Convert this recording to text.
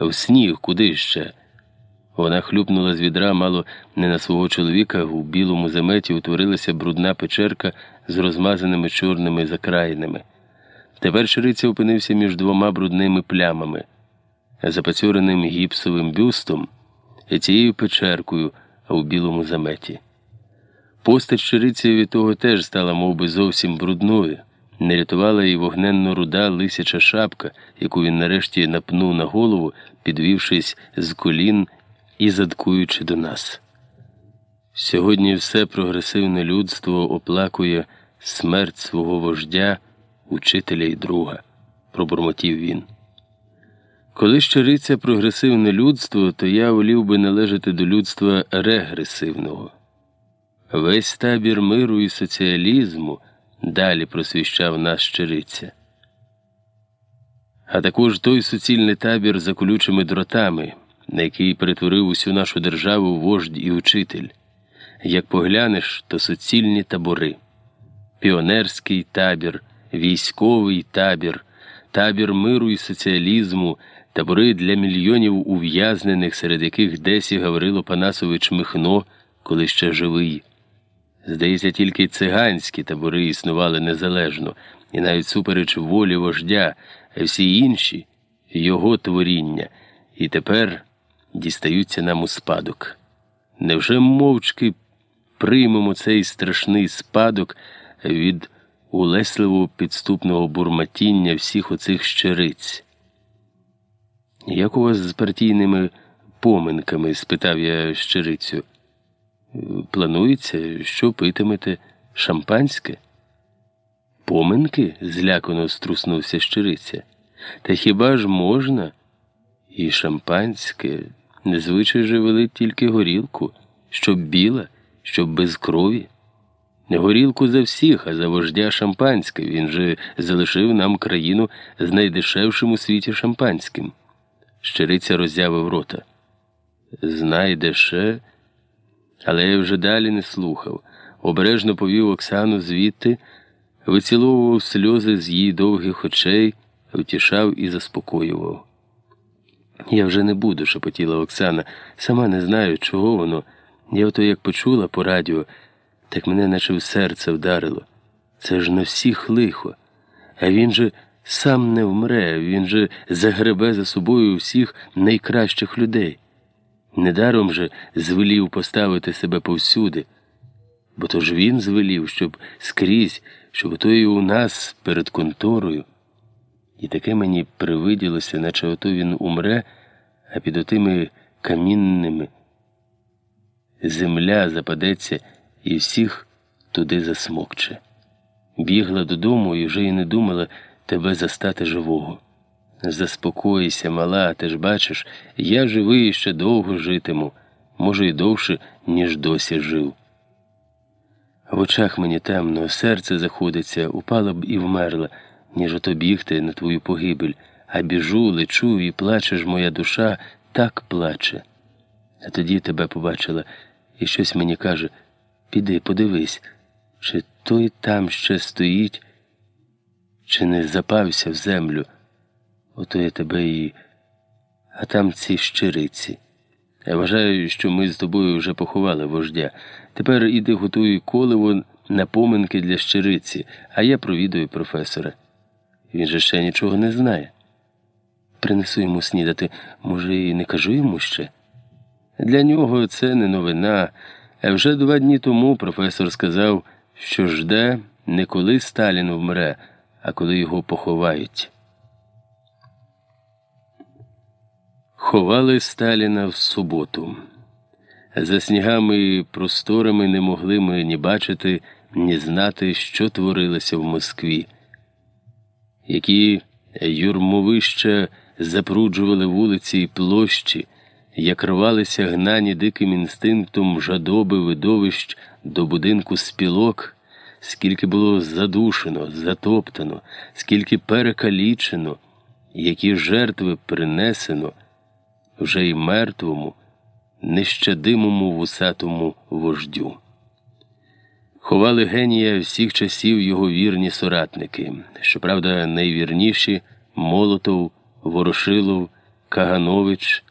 В сніг куди ще? Вона хлюпнула з відра мало не на свого чоловіка, у білому заметі утворилася брудна печерка з розмазаними чорними закраїнами. Тепер шириця опинився між двома брудними плямами, запацьореним гіпсовим бюстом і цією печеркою у білому заметі. Постать щириці від того теж стала мов би, зовсім брудною. Не рятувала і вогненно руда лисяча шапка, яку він нарешті напнув на голову, підвівшись з колін і задкуючи до нас. Сьогодні все прогресивне людство оплакує смерть свого вождя, учителя і друга, пробурмотів він. Коли щириться прогресивне людство, то я волів би належати до людства регресивного. Весь табір миру і соціалізму далі просвіщав нас щириця. А також той суцільний табір за колючими дротами, на який перетворив усю нашу державу вождь і учитель. Як поглянеш, то суцільні табори, піонерський табір, військовий табір, табір миру і соціалізму, табори для мільйонів ув'язнених, серед яких десі Гаврило Панасович Михно, коли ще живий. Здається, тільки циганські табори існували незалежно, і навіть супереч волі вождя, а всі інші його творіння, і тепер дістаються нам у спадок. Невже мовчки приймемо цей страшний спадок від улесливого підступного бурматіння всіх оцих щириць? Як у вас з партійними поминками? спитав я щирицю. Планується, що питимете шампанське? Поминки? злякано струснувся щириця. Та хіба ж можна? І шампанське, незвичай же вели тільки горілку, щоб біла, щоб без крові. Не горілку за всіх, а за вождя шампанське. Він же залишив нам країну з найдешевшим у світі шампанським. Щириця роззявив рота. Знайдеше. Але я вже далі не слухав. Обережно повів Оксану звідти, виціловував сльози з її довгих очей, втішав і заспокоював. Я вже не буду, шепотіла Оксана, сама не знаю, чого воно. Я ото як почула по радіо, так мене наче в серце вдарило. Це ж на всіх лихо. А він же сам не вмре, він же загребе за собою всіх найкращих людей. Недаром же звелів поставити себе повсюди, бо то ж він звелів, щоб скрізь, щоб ото і у нас перед конторою. І таке мені привиділося, наче ото він умре, а під отими камінними земля западеться і всіх туди засмокче. Бігла додому і вже й не думала тебе застати живого. Заспокойся, мала, ти ж бачиш, я живий і ще довго житиму, може, й довше, ніж досі жив. В очах мені темно, серце заходиться, упала б і вмерла, ніж ото бігти на твою погибель, а біжу, лечу, і плачеш моя душа, так плаче. А тоді тебе побачила, і щось мені каже піди, подивись, чи той там ще стоїть, чи не запався в землю. Ото я тебе і. А там ці щириці. Я вважаю, що ми з тобою вже поховали вождя. Тепер іди готуй коливо на поминки для щириці, а я провідую професора. Він же ще нічого не знає. Принесу йому снідати, може, і не кажу йому ще. Для нього це не новина. А вже два дні тому професор сказав, що жде не коли Сталін вмре, а коли його поховають. Ховали Сталіна в суботу. За снігами і просторами не могли ми ні бачити, ні знати, що творилося в Москві, які юрмовища запруджували вулиці і площі, як рвалися гнані диким інстинктом жадоби видовищ до будинку спілок, скільки було задушено, затоптано, скільки перекалічено, які жертви принесено вже й мертвому, нещадимому вусатому вождю. Ховали генія всіх часів його вірні соратники, щоправда, найвірніші Молотов, Ворошилов, Каганович